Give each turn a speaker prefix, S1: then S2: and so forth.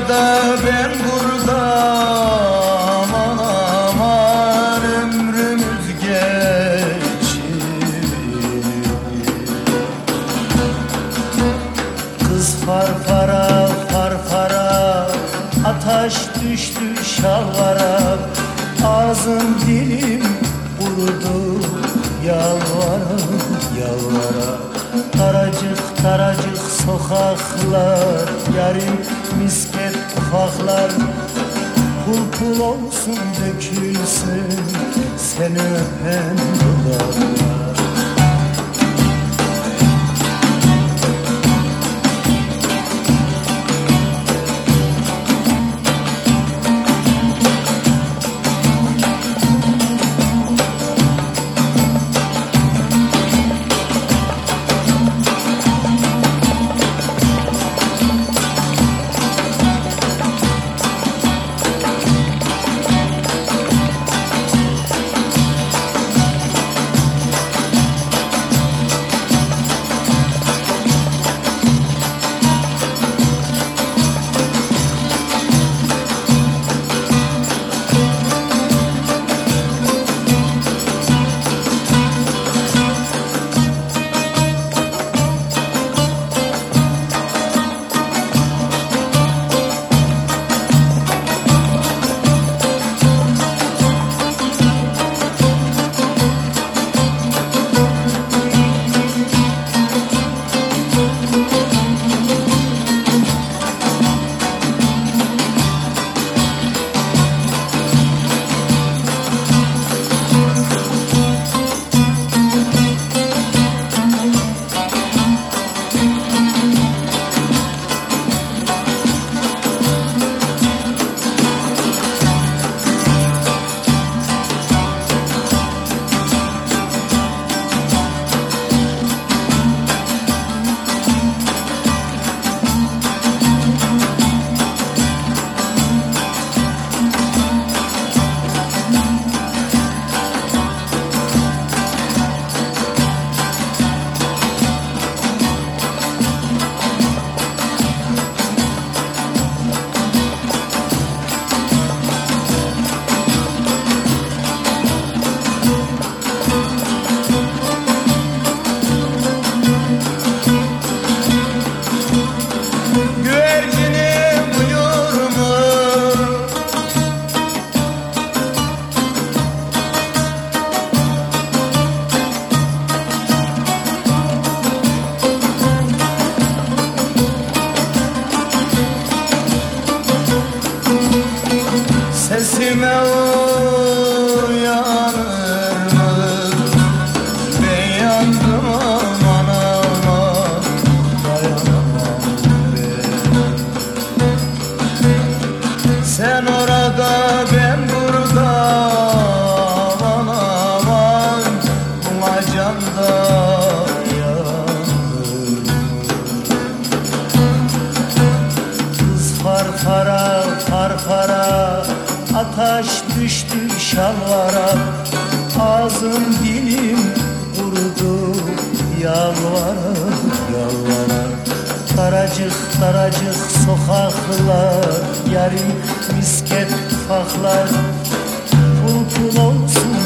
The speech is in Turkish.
S1: orada ben burada Aman aman ömrümüz geçir Kız farfara farfara Ataş düştü şalvara. Ağzım dilim kurudu Yalvara yalvara Daracık daracık sokaklar Yarim misket ufaklar Pul pul olsun dökülsün Seni öpen dudaklar Ataş düştü şalvara. Ağzım dilim kurudu Yalvara yalvara. Daracık daracık sokaklar Yarim misket ufaklar Pul pul olsun